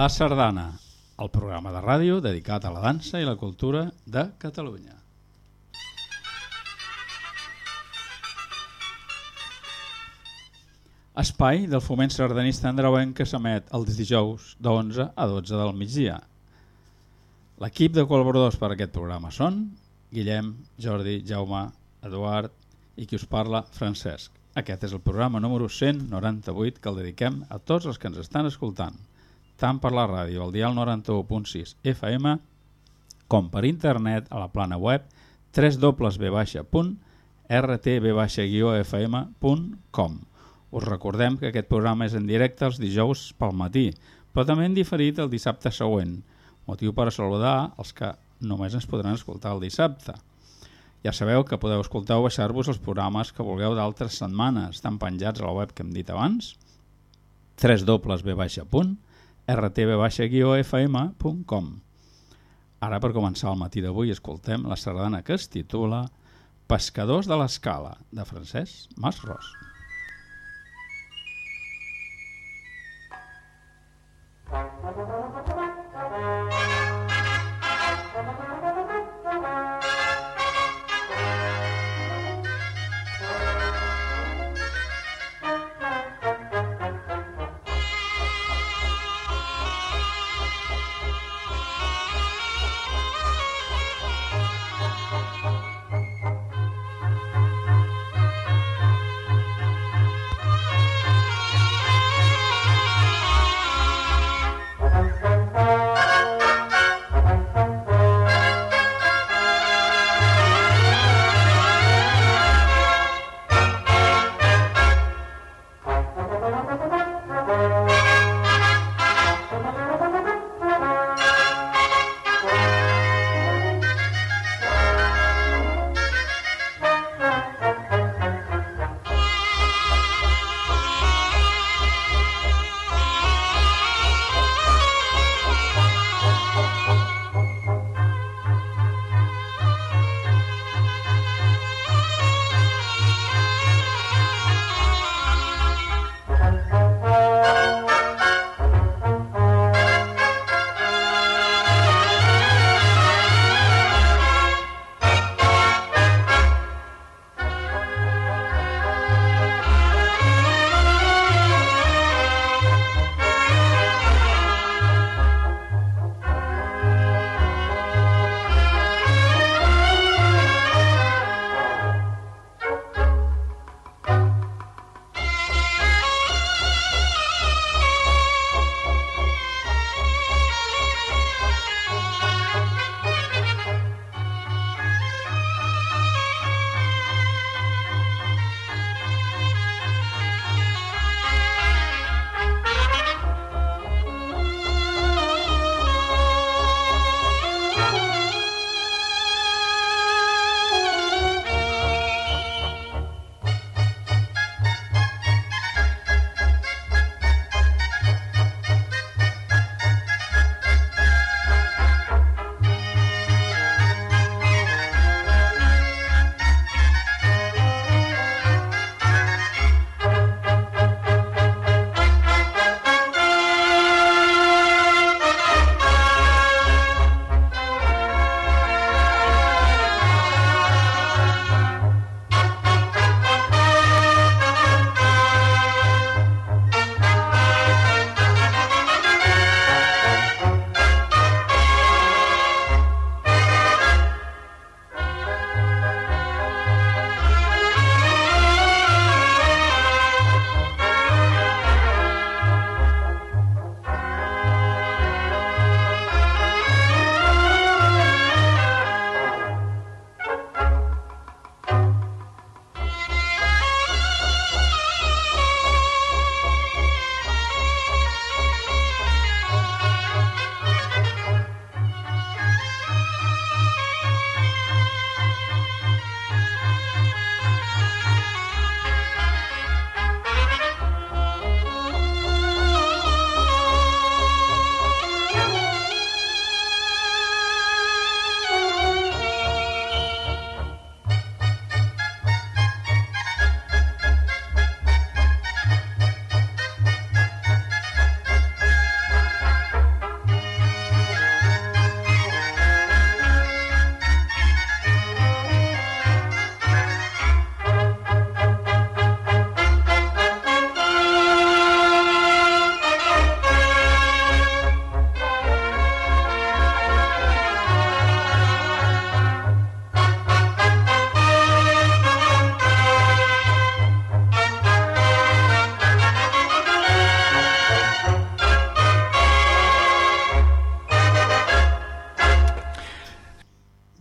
La Sardana, el programa de ràdio dedicat a la dansa i la cultura de Catalunya. Espai del foment sardanista andreuenc que s'emet els dijous de 11 a 12 del migdia. L'equip de col·laboradors per a aquest programa són Guillem, Jordi, Jaume, Eduard i qui us parla, Francesc. Aquest és el programa número 198 que el dediquem a tots els que ens estan escoltant, tant per la ràdio al dial 91.6 FM com per internet a la plana web www.rtb-fm.com Us recordem que aquest programa és en directe els dijous pel matí, però també en diferit el dissabte següent, motiu per a saludar els que només ens podran escoltar el dissabte. Ja sabeu que podeu escoltar o baixar-vos els programes que vulgueu d'altres setmanes, estan penjats a la web que hem dit abans, www.rtb-fm.com rtv-fm.com. Ara, per començar el matí d'avui, escoltem la sardana que es titula Pescadors de l'Escala, de Francesc Masros.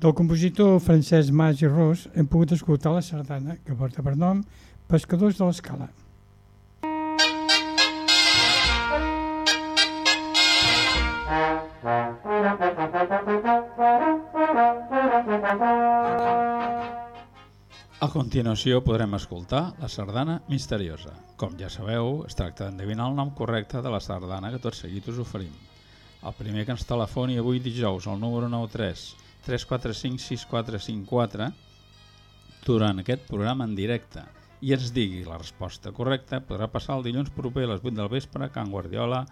Del compositor Francesc Mas i Ros hem pogut escoltar la sardana que porta per nom Pescadors de l'Escala. A continuació podrem escoltar la sardana misteriosa. Com ja sabeu, es tracta d'endevinar el nom correcte de la sardana que tot seguit us oferim. El primer que ens telefoni avui dijous al número 93 345 6454 durant aquest programa en directe i ens digui la resposta correcta podrà passar el dilluns proper a les 8 del vespre a Can Guardiola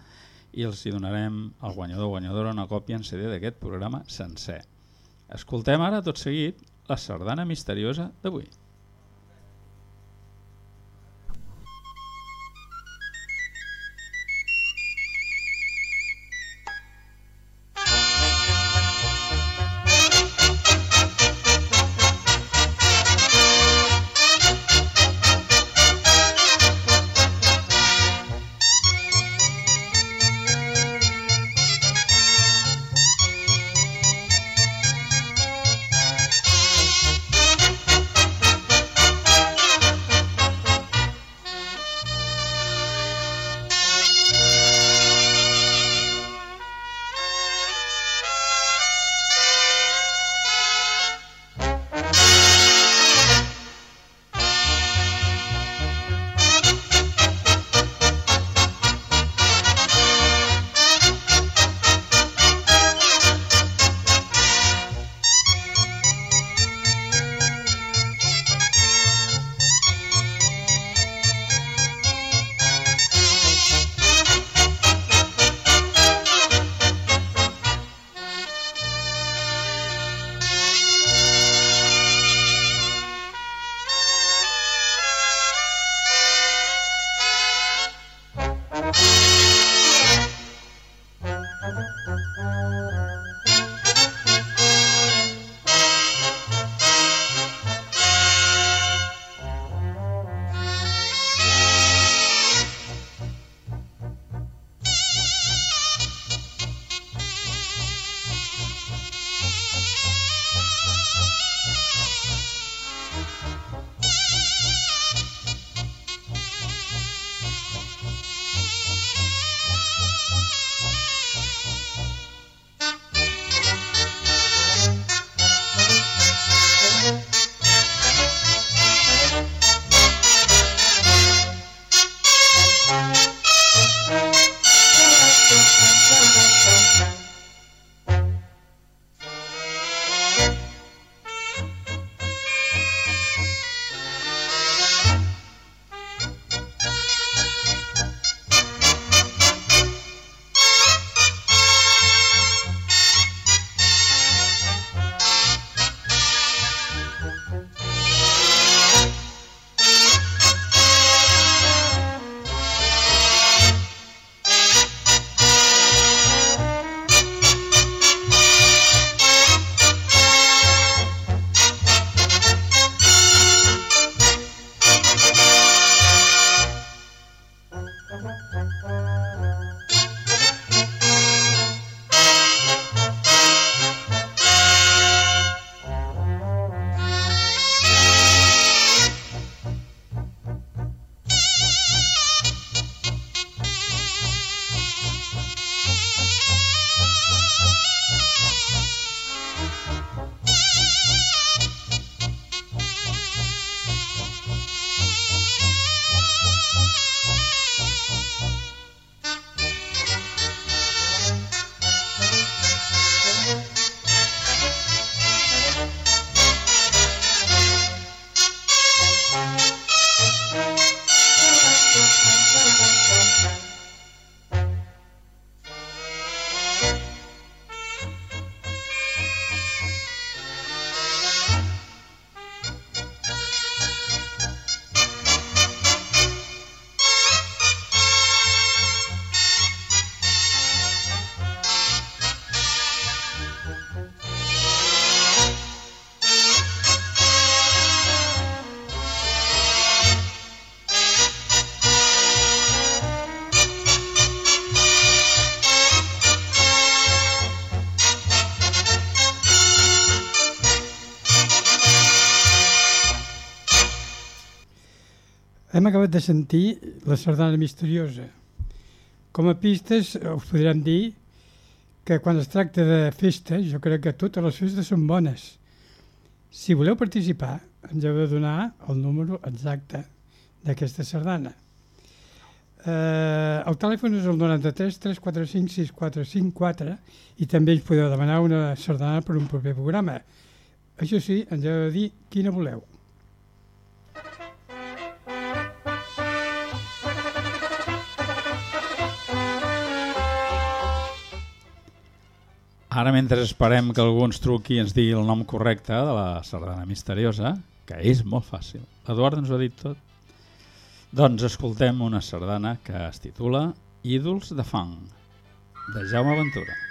i els hi donarem al guanyador o guanyadora una còpia en CD d'aquest programa sencer. Escoltem ara tot seguit la sardana misteriosa d'avui. Acabat de sentir la sardana misteriosa. Com a pistes us podrem dir que quan es tracta de festes, jo crec que totes les festes són bones. Si voleu participar, ens heu de donar el número exacte d'aquesta sardana. Eh, el telèfon és el 93 345 6454 i també ens podeu demanar una sardana per un proper programa. Això sí, ens heu de dir quina voleu. Ara, mentre esperem que algú ens truqui i ens digui el nom correcte de la sardana misteriosa, que és molt fàcil. Eduard ens ho ha dit tot. Doncs escoltem una sardana que es titula Ídols de fang, de Jaume Ventura.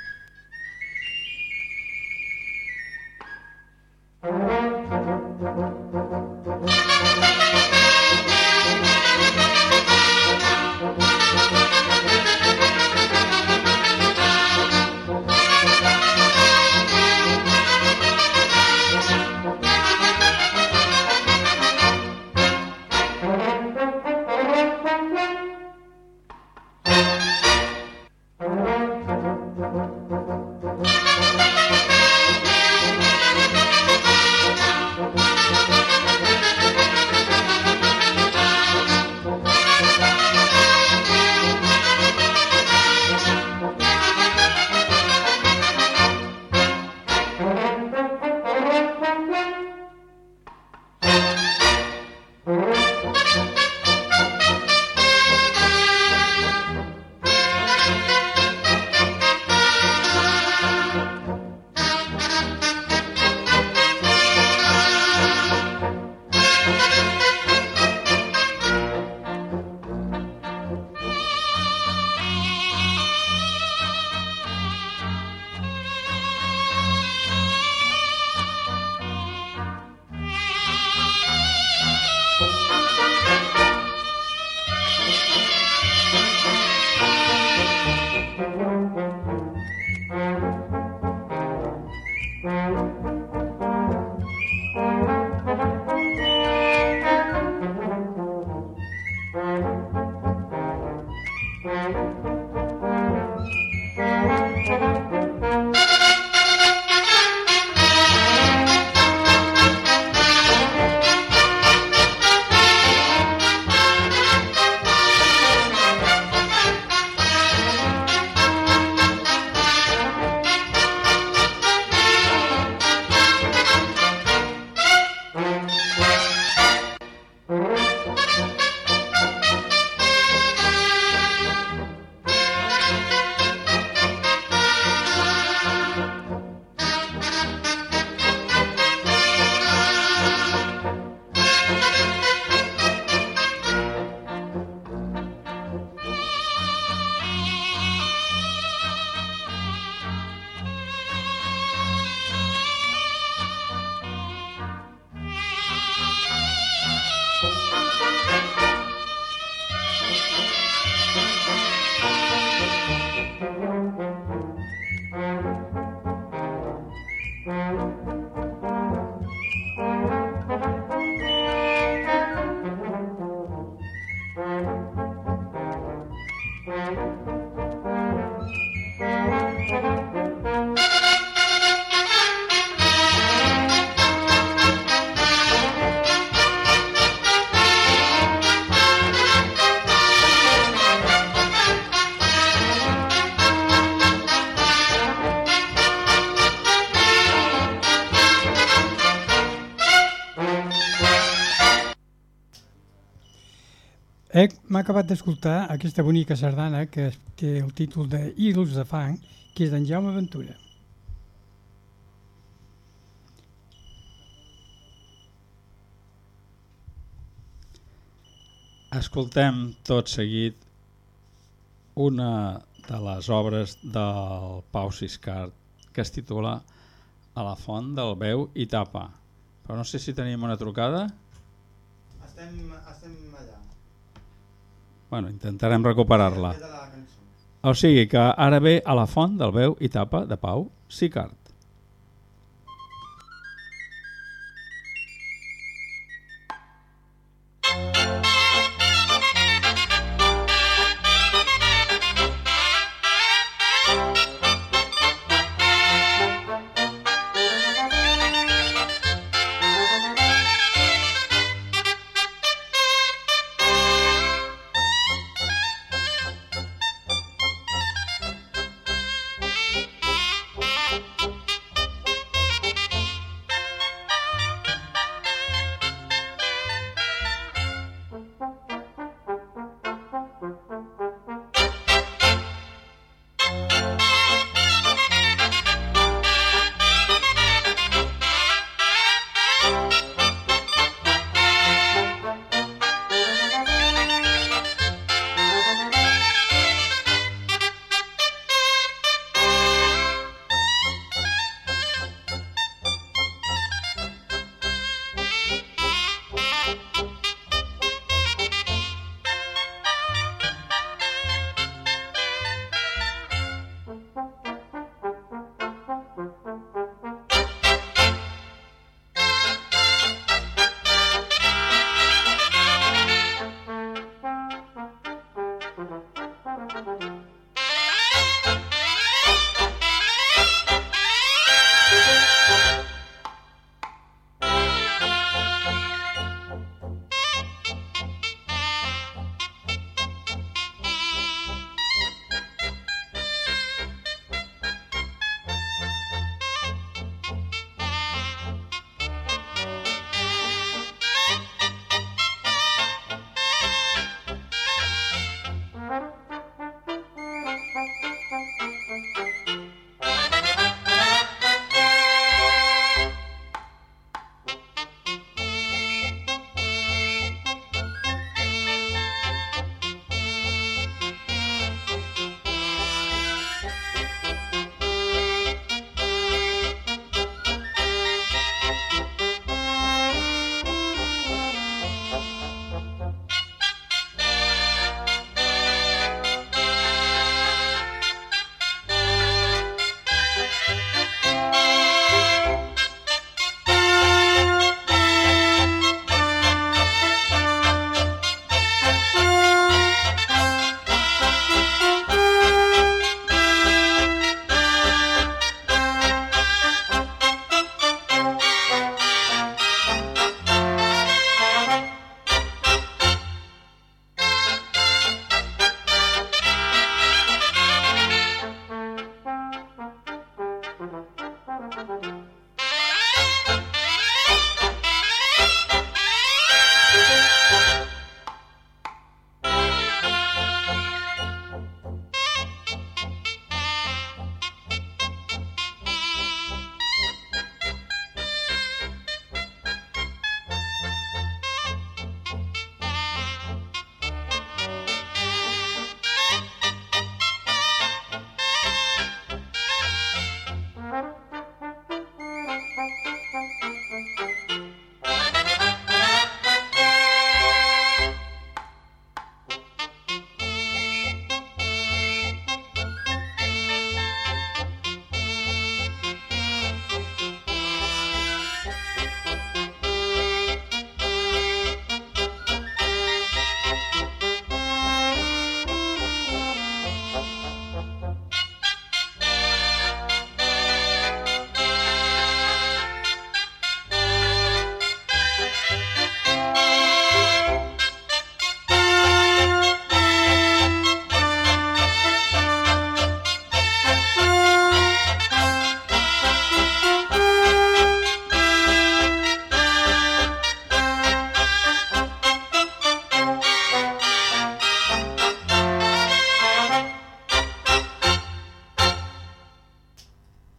M'ha acabat d'escoltar aquesta bonica sardana que té el títol de Ídols de fang, que és d'en Jaume Ventura. Escoltem tot seguit una de les obres del Pau Siscart que es titula A la font del veu i tapa. Però no sé si tenim una trucada. Estem, estem allà. Bueno, intentarem recuperar-la. O sigui que ara ve a la font del veu i tapa de Pau Sicart.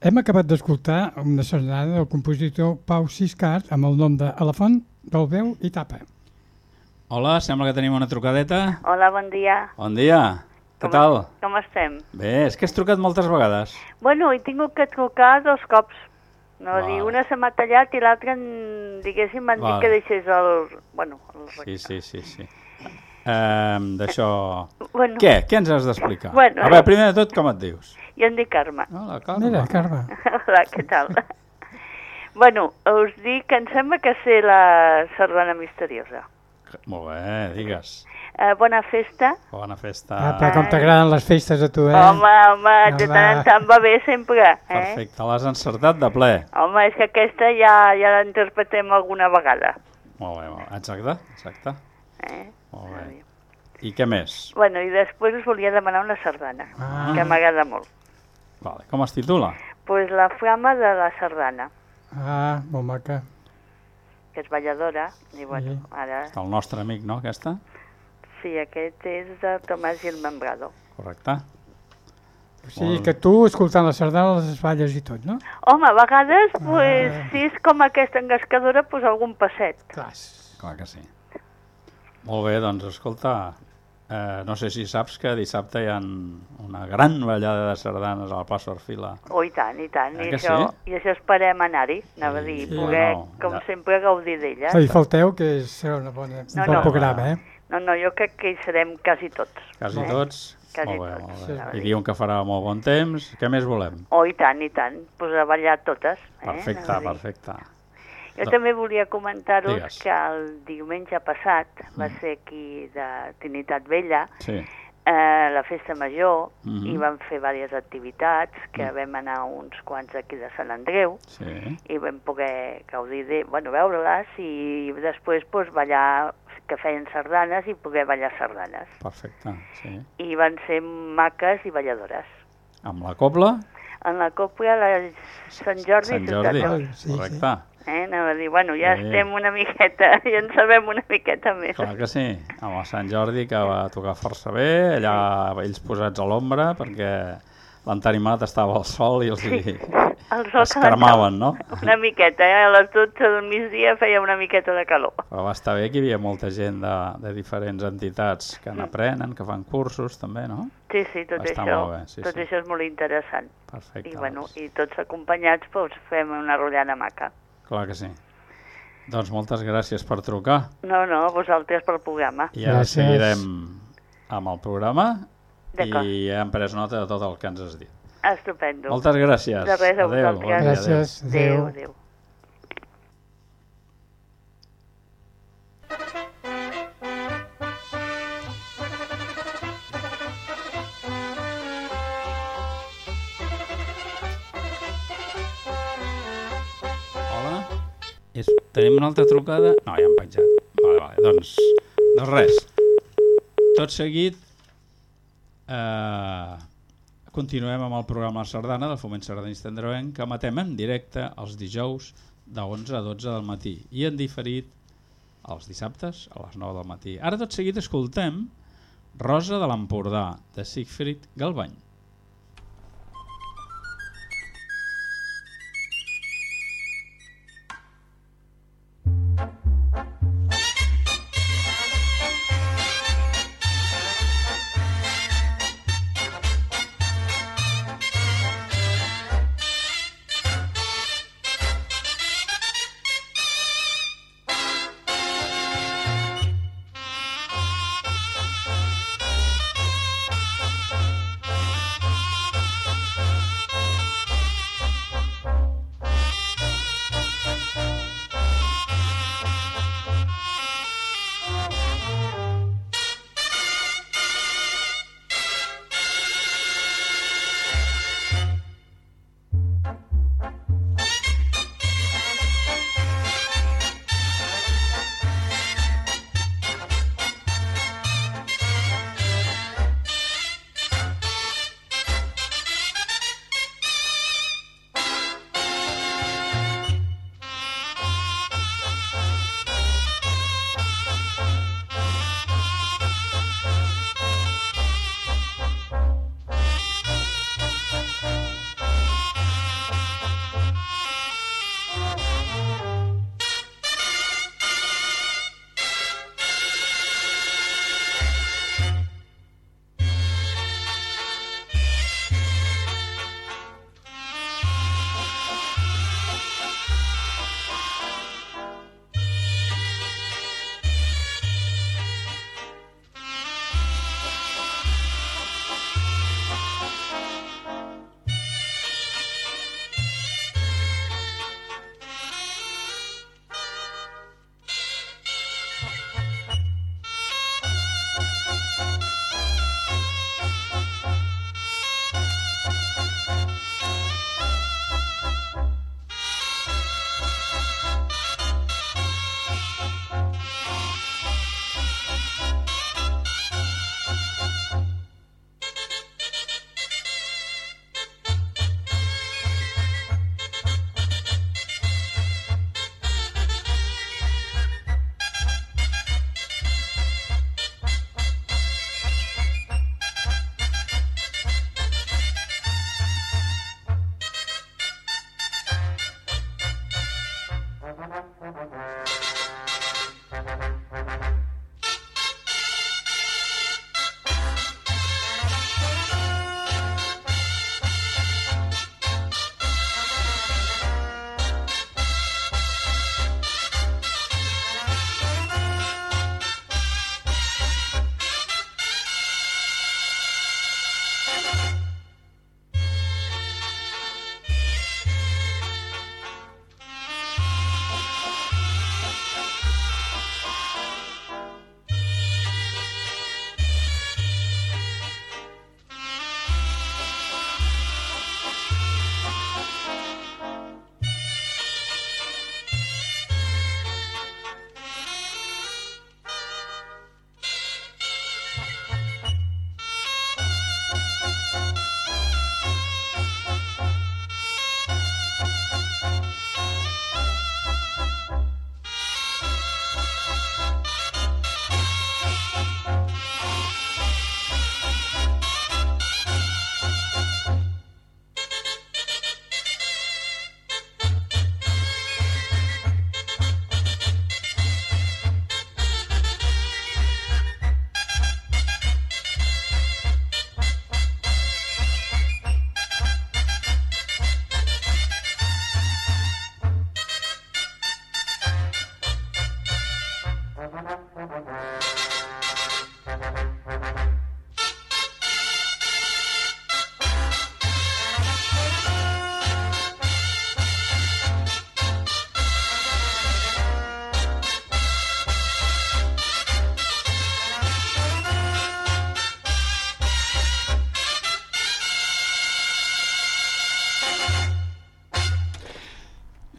Hem acabat d'escoltar una sardana del compositor Pau Siscart amb el nom de Elefant, del veu i tapa. Hola, sembla que tenim una trucadeta. Hola, bon dia. Bon dia. Què tal? Com estem? Bé, és que has trucat moltes vegades. Bueno, he tingut que trucar dos cops. No, Vale. dir, una se m'ha tallat i l'altra, diguéssim, m'han dit que deixés el... Bueno, el Sí, sí, sí, sí. Um, D'això... Bueno, Què? Què ens has d'explicar? Bueno. A veure, primer de tot, com et dius? Jo em dic Carme. Hola, Carme. Mira, Carme. Hola, què tal? bueno, us dic que em sembla que sé la sardana misteriosa. Molt bé, digues. Eh, bona festa. Bona festa. Ah, però com t'agraden les festes a tu, eh? Home, home, de tant en tant va bé sempre. Eh? Perfecte, l'has encertat de ple. Home, és que aquesta ja, ja l'interpretem alguna vegada. Molt bé, molt bé. Exacte, exacte. Eh? Molt bé. I què més? Bueno, i després us volia demanar una sardana, Ah. que m'agrada molt. Vale. Com es titula? pues la flama de la sardana, Ah, molt maca. que és balladora, i bueno, Sí. ara... El nostre amic, no, aquesta? Sí, aquest és de Tomàs Gil Membrado. Correcte. O sigui que tu, escoltant la sardana, les balles i tot, no? Home, a vegades, pues, Ah. si és com aquesta engascadora, pues algun passet. Clar. Clar que sí. Molt bé, doncs escolta, eh, no sé si saps que dissabte hi ha una gran ballada de sardanes al Passo Orfila. Oh, i tant, i tant. Eh I això, sí? I això esperem anar-hi, anava a Sí, dir, sí. poder, No, com ja. sempre, gaudir d'ella. No hi falteu, que serà una bona, un No, bon no. programa, eh? No, no, jo crec que hi serem quasi tots. Quasi Eh? tots? Quasi molt bé, tots, molt bé. sí. I diuen que farà molt bon temps. Què més volem? Oh, i tant, i tant. Pues a ballar totes. Eh? Perfecte, a dir. Jo No. també volia comentar-vos que el diumenge passat va ser aquí de Trinitat Vella, Sí, eh, la festa major, Mhm. i vam fer diverses activitats, que Mm. vam anar uns quants aquí de Sant Andreu, sí. i vam poder gaudir de, bueno, veure-les, i després pues, ballar, que feien sardanes, i poder ballar sardanes. Perfecte, sí. I van ser maques i balladores. Amb la cobla, En la copla, la Sant Jordi, Sant Jordi. Ciutat Jordi. Sí, Correcte. Eh? Anava a dir, bueno, ja Sí. estem una miqueta, ja en sabem una miqueta més. Clar que sí. Amb el Sant Jordi, que va tocar força bé, allà ells posats a l'ombra, perquè l'entanimat estava al sol i els hi El sol es cremaven, no? Una miqueta, eh? A les 12 del migdia feia una miqueta de calor. Però va estar bé que hi havia molta gent de, de diferents entitats que n'aprenen, que fan cursos també, no? Sí, sí, tot això, bé, sí, tot sí. això és molt interessant. Perfecte. I, bueno, doncs. I tots acompanyats doncs, fem una rotllana maca. Clar que sí. Doncs moltes gràcies per trucar. No, no, vosaltres pel programa. I ara Gràcies. seguirem amb el programa i hem pres nota de tot el que ens has dit. Estupendo. Moltes gràcies. De res, a Adéu, vosaltres. dia, adéu. Gràcies. Adéu, Adéu. adéu. Tenim una altra trucada? No, ja hem penjat. Vale, vale. Doncs, doncs res. Tot seguit eh, continuem amb el programa La Sardana del Foment Sardanista Andreuenc que emetem en directe els dijous de 11 a 12 del matí i en diferit els dissabtes a les 9 del matí. Ara tot seguit escoltem Rosa de l'Empordà de Siegfried Galbany.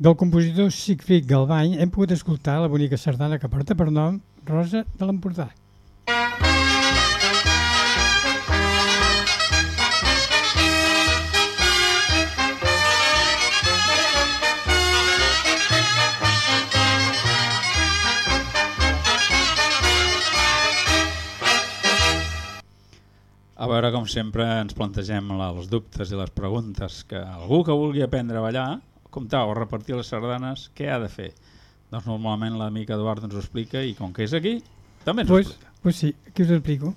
Del compositor Sigfrid Galbany hem pogut escoltar la bonica sardana que porta per nom Rosa de l'Empordà. A veure, com sempre, ens plantegem la- els dubtes i les preguntes que algú que vulgui aprendre a ballar, comptar o repartir les sardanes, què ha de fer? Doncs normalment l'amic Eduard ens ho explica i com que és aquí, també ens ho Pues, explica. pues sí, aquí us ho explico.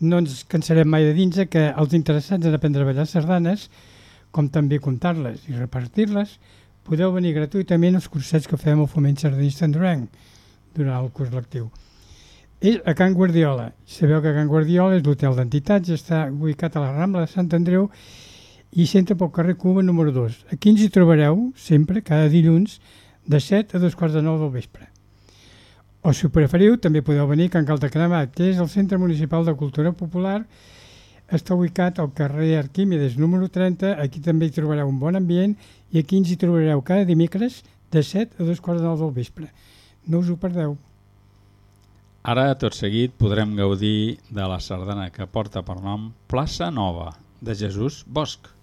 No ens cansarem mai de dir que els interessats en aprendre a ballar sardanes, com també comptar-les i repartir-les, podeu venir gratuïtament als cursets que fem al Foment Sardanista Enduranc durant el curs lectiu. És a Can Guardiola. Sabeu que Can Guardiola és l'hotel d'entitats, està ubicat a la Rambla de Sant Andreu i centra pel carrer Cuba número 2. Aquí ens hi trobareu sempre, cada dilluns, de 7 a dos quarts de 9 del vespre. O si ho preferiu, també podeu venir a Can Caldecremat, que és el Centre Municipal de Cultura Popular. Està ubicat al carrer Arquímedes número 30. Aquí també hi trobareu un bon ambient i aquí ens hi trobareu cada dimecres de 7 a dos quarts de 9 del vespre. No us ho perdeu. Ara, tot seguit, podrem gaudir de la sardana que porta per nom Plaça Nova, de Jesús Bosch.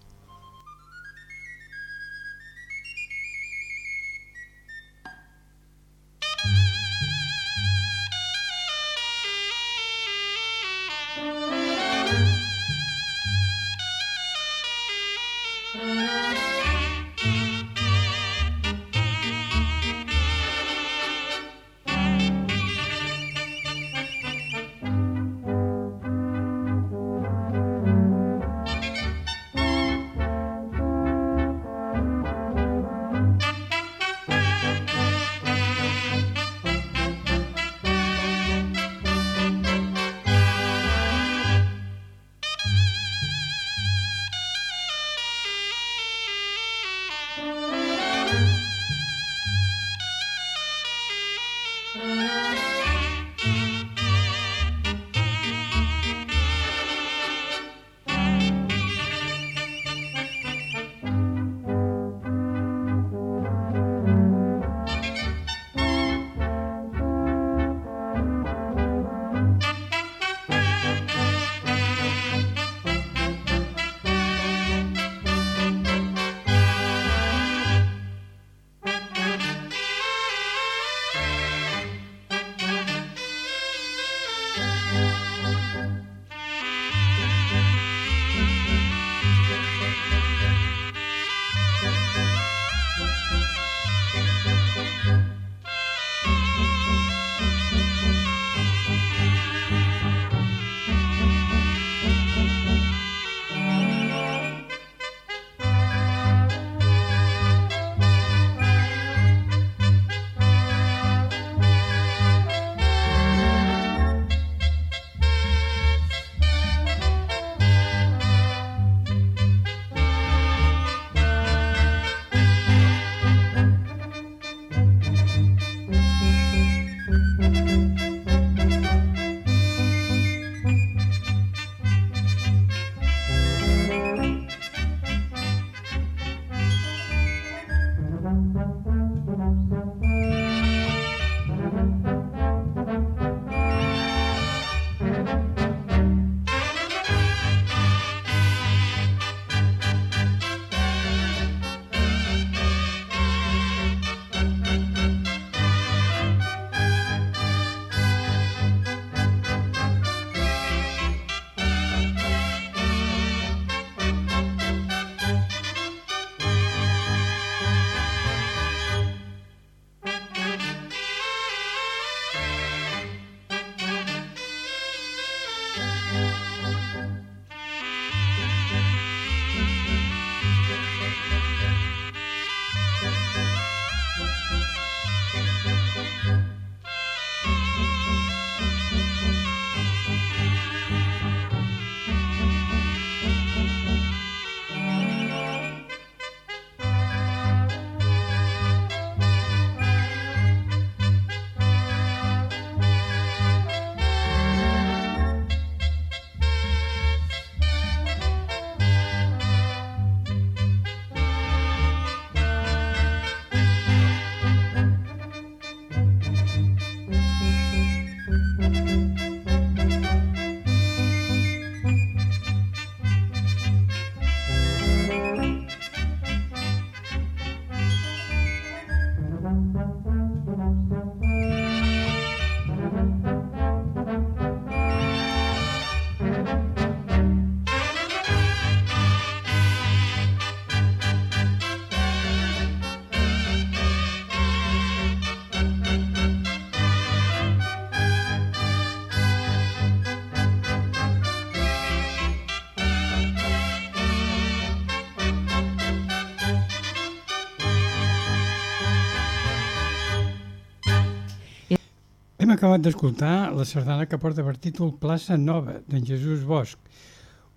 Acabat d'escoltar la sardana que porta per títol Plaça Nova, d'en Jesús Bosch.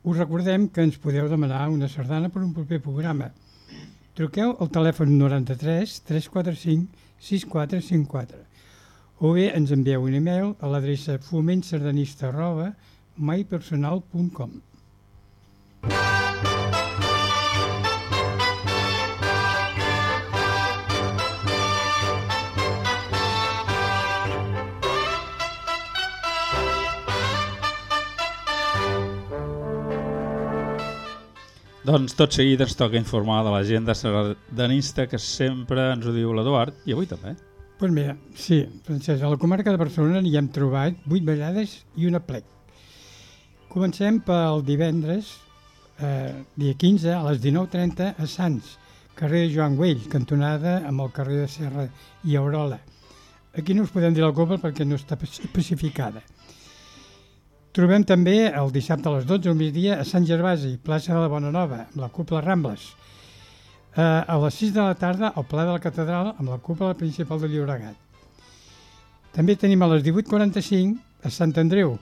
Us recordem que ens podeu demanar una sardana per un proper programa. Truqueu al telèfon 93 345 6454 o bé ens envieu un e-mail a l'adreça fomentsardanista arroba maipersonal.com Doncs tot seguit ens toca informar de l'agenda sardanista que sempre ens ho diu l'Eduard i avui també. Doncs pues mira, sí, Francesc, a la comarca de Barcelona hi hem trobat 8 ballades i una plec. Comencem pel divendres, eh, dia 15, a les 19.30 a Sants, carrer Joan Güell, cantonada amb el carrer de Serra i Aurola. Aquí no us podem dir la copa perquè no està especificada. Trobem també el dissabte a les 12 al migdia a Sant Gervasi, plaça de la Bona Nova, amb la cúpula Rambles. Eh, a les 6 de la tarda al Pla de la Catedral amb la cúpula principal de Llobregat. També tenim a les 18.45 a Sant Andreu,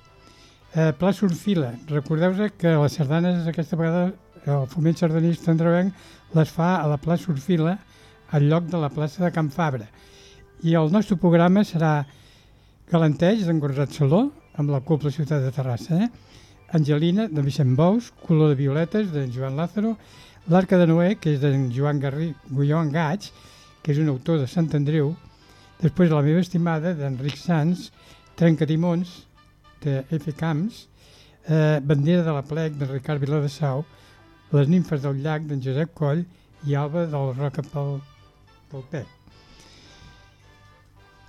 eh, Pla Surfila. Recordeu-vos que les sardanes aquesta vegada el foment sardanista andreuenc les fa a la Pla Surfila al lloc de la plaça de Can Fabra. I el nostre programa serà Galanteig d'en Gorzat Saló, amb la Copla Ciutat de Terrassa, eh? Angelina, de Vicent Bous, Color de Violetes, de Joan Lázaro, L'Arca de Noé, que és d'en Joan, Garri, Joan Gaig, que és un autor de Sant Andreu, després La meva estimada, d'Enric Sans, Trencatimons, de F. Camps, eh, Bandera de la Plec, de Ricard Viladesau, Les nimfes del llac, d'en Josep Coll, i Alba del Roca pel, pel Pec.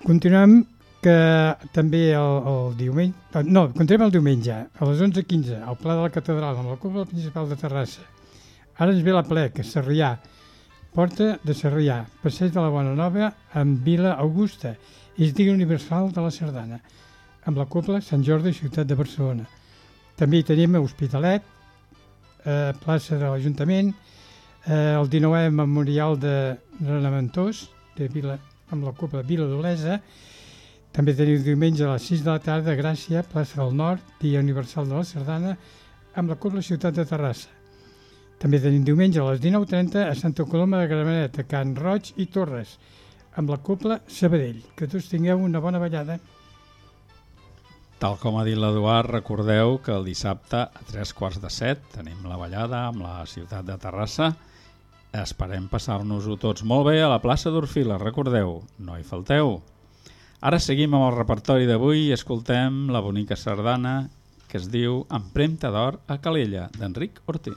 Continuem que també el, el diumenge... No, continuem el diumenge, a les 11.15, al Pla de la Catedral, amb la Cúpula Principal de Terrassa. Ara ens ve la plec, a Sarrià, Porta de Sarrià, Passeig de la Bona Nova, amb Vila Augusta, és Dia Universal de la Sardana, amb la Cúpula Sant Jordi, Ciutat de Barcelona. També hi tenim Hospitalet, eh, plaça de l'Ajuntament, eh, el 19è Memorial de Renamentós, de Vila, amb la Cúpula Vila d'Olesa, també tenim diumenge a les 6 de la tarda Gràcia, plaça del Nord, Dia Universal de la Sardana, amb la Cúpula Ciutat de Terrassa. També tenim diumenge a les 19.30 a Santa Coloma de Gramenet, a Can Roig i Torres, amb la Cúpula Sabadell. Que tots tingueu una bona ballada. Tal com ha dit l'Eduard, recordeu que el dissabte a tres quarts de set tenim la ballada amb la ciutat de Terrassa. Esperem passar-nos-ho tots molt bé a la plaça d'Orfila, recordeu, no hi falteu. Ara seguim amb el repertori d'avui i escoltem la bonica sardana que es diu Empremta d'or a Calella, d'Enric Ortí.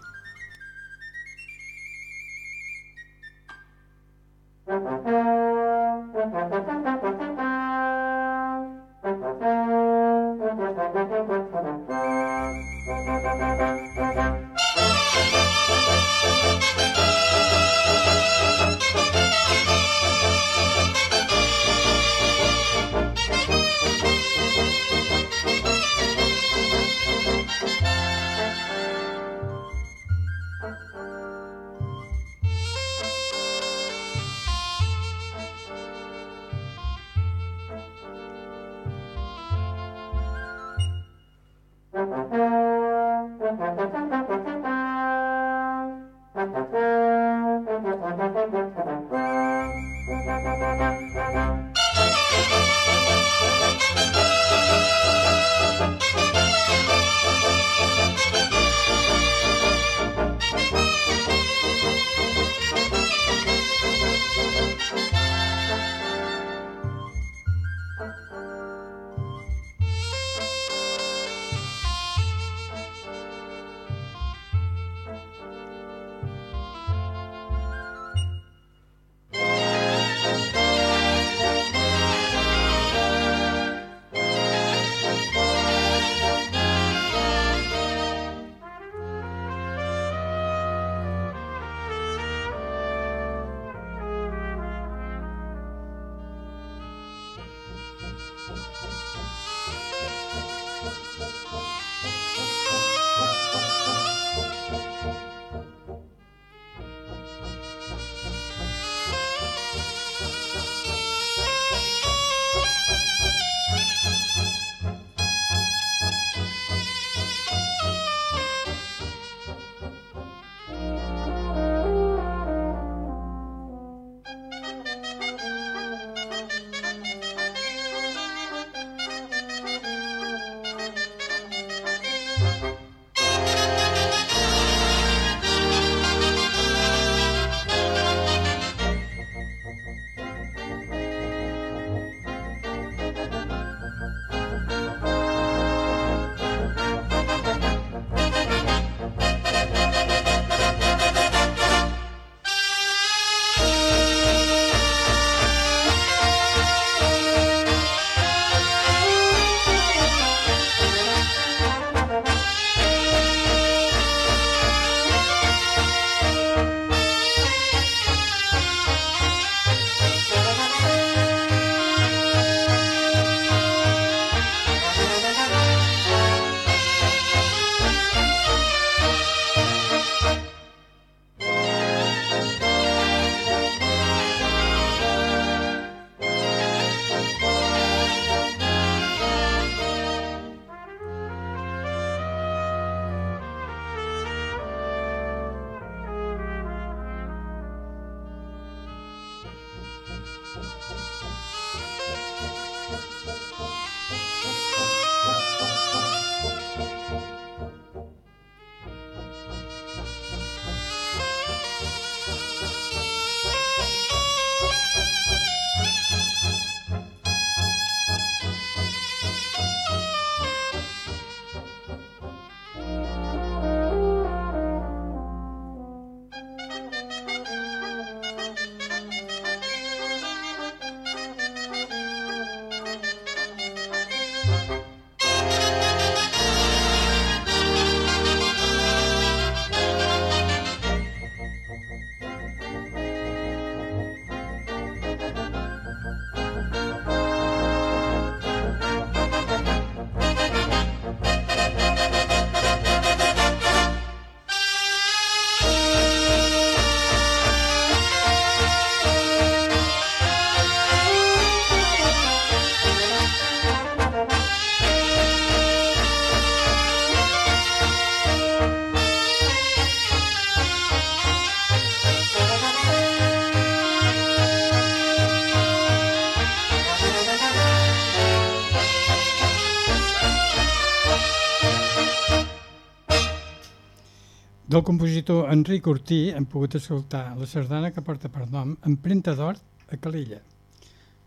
Del compositor Enric Ortí hem pogut escoltar la sardana que porta per nom Empremta d'Or a Calella.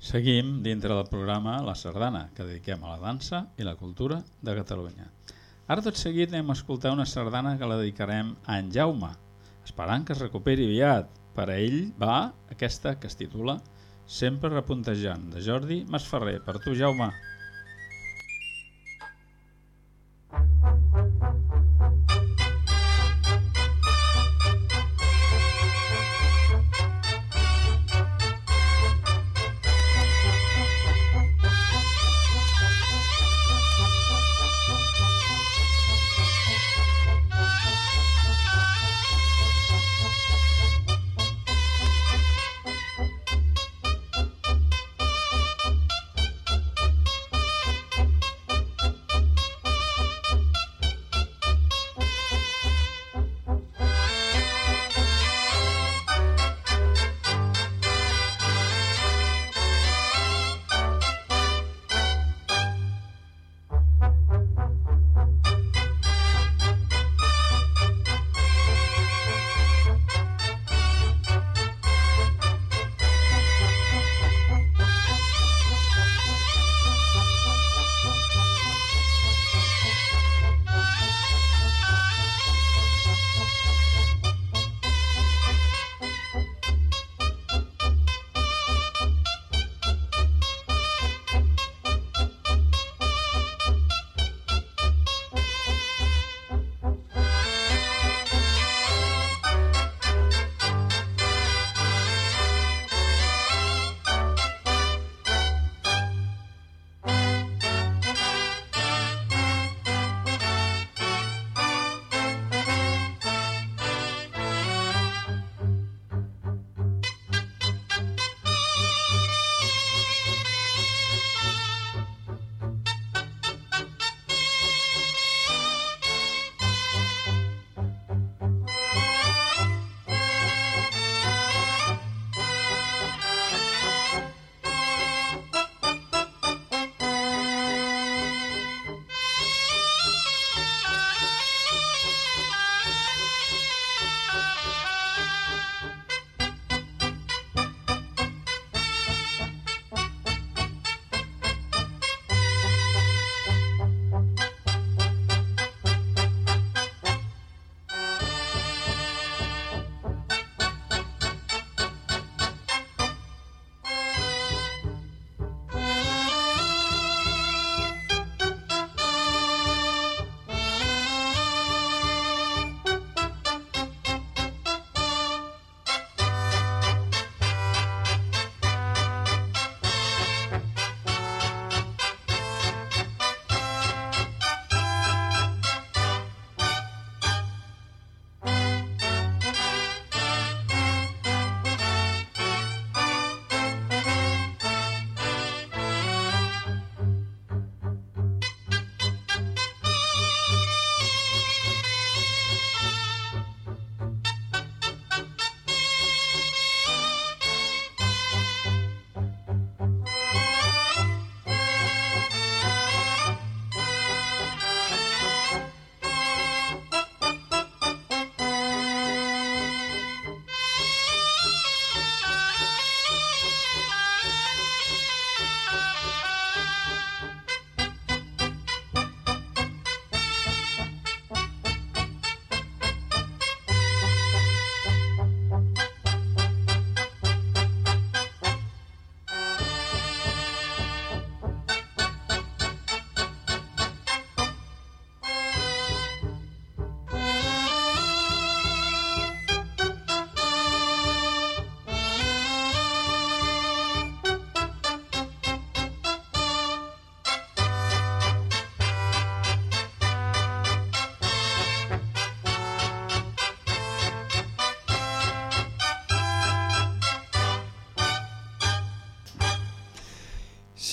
Seguim dintre del programa La Sardana, que dediquem a la dansa i la cultura de Catalunya. Ara tot seguit anem a escoltar una sardana que la dedicarem a en Jaume, esperant que es recuperi aviat. Per a ell va aquesta que es titula Sempre repuntejant, de Jordi Masferrer. Per tu, Jaume.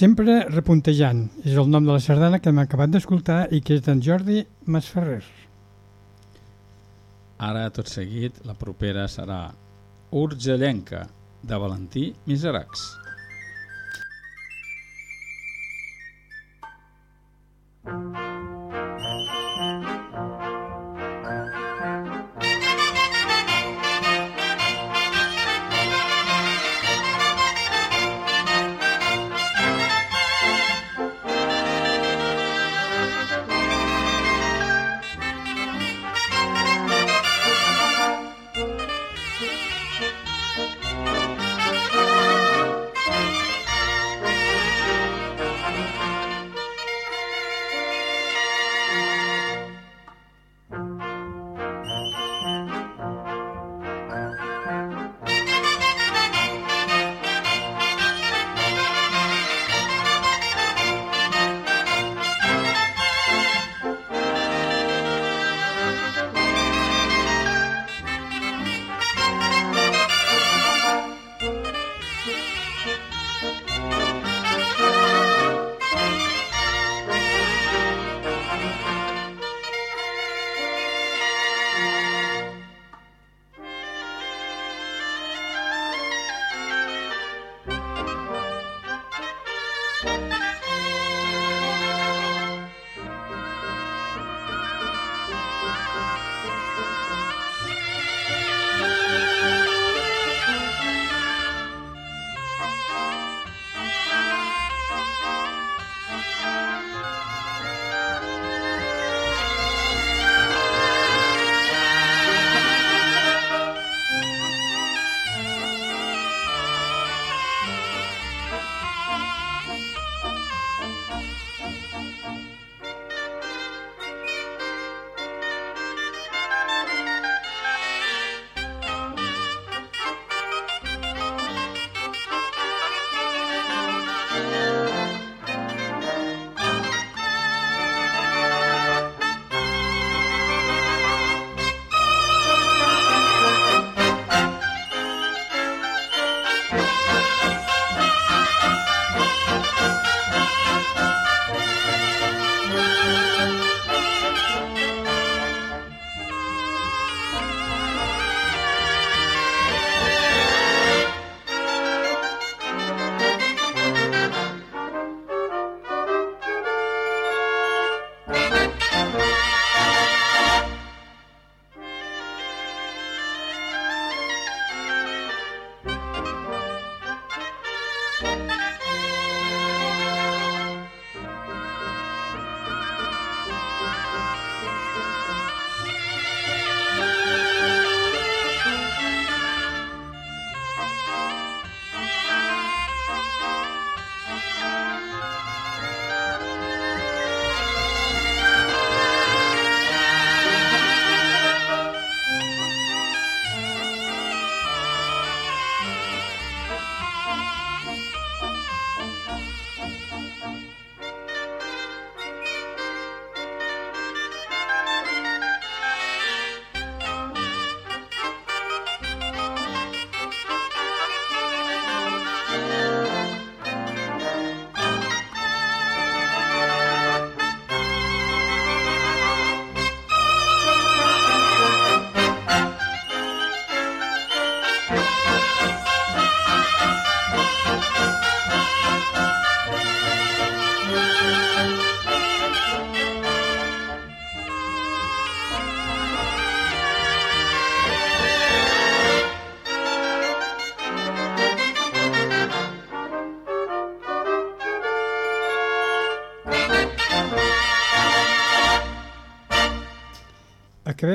Sempre repuntejant és el nom de la sardana que hem acabat d'escoltar i que és d'en Jordi Masferrer. Ara, tot seguit, la propera serà Urgellenca, de Valentí Miseracs.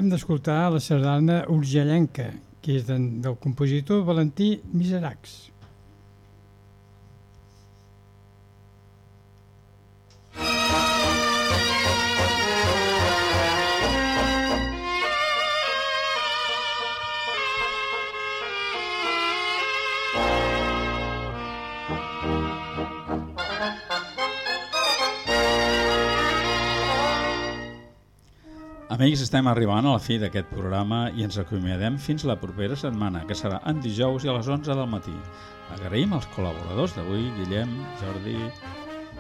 Acabem d'escoltar la sardana urgellenca, que és del, compositor Valentí Miseracs. Amics, estem arribant a la fi d'aquest programa i ens acomiadem fins la propera setmana, que serà en dijous i a les 11 del matí. Agraïm als col·laboradors d'avui, Guillem, Jordi,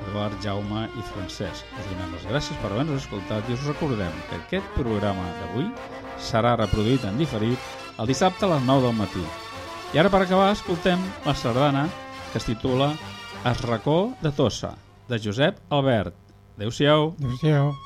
Eduard, Jaume i Francesc. Us donem les gràcies per haver-nos escoltat i us recordem que aquest programa d'avui serà reproduït en diferit el dissabte a les 9 del matí. I ara per acabar escoltem la sardana que es titula Es racó de Tossa, de Josep Albert. Adéu-siau. Adéu-siau.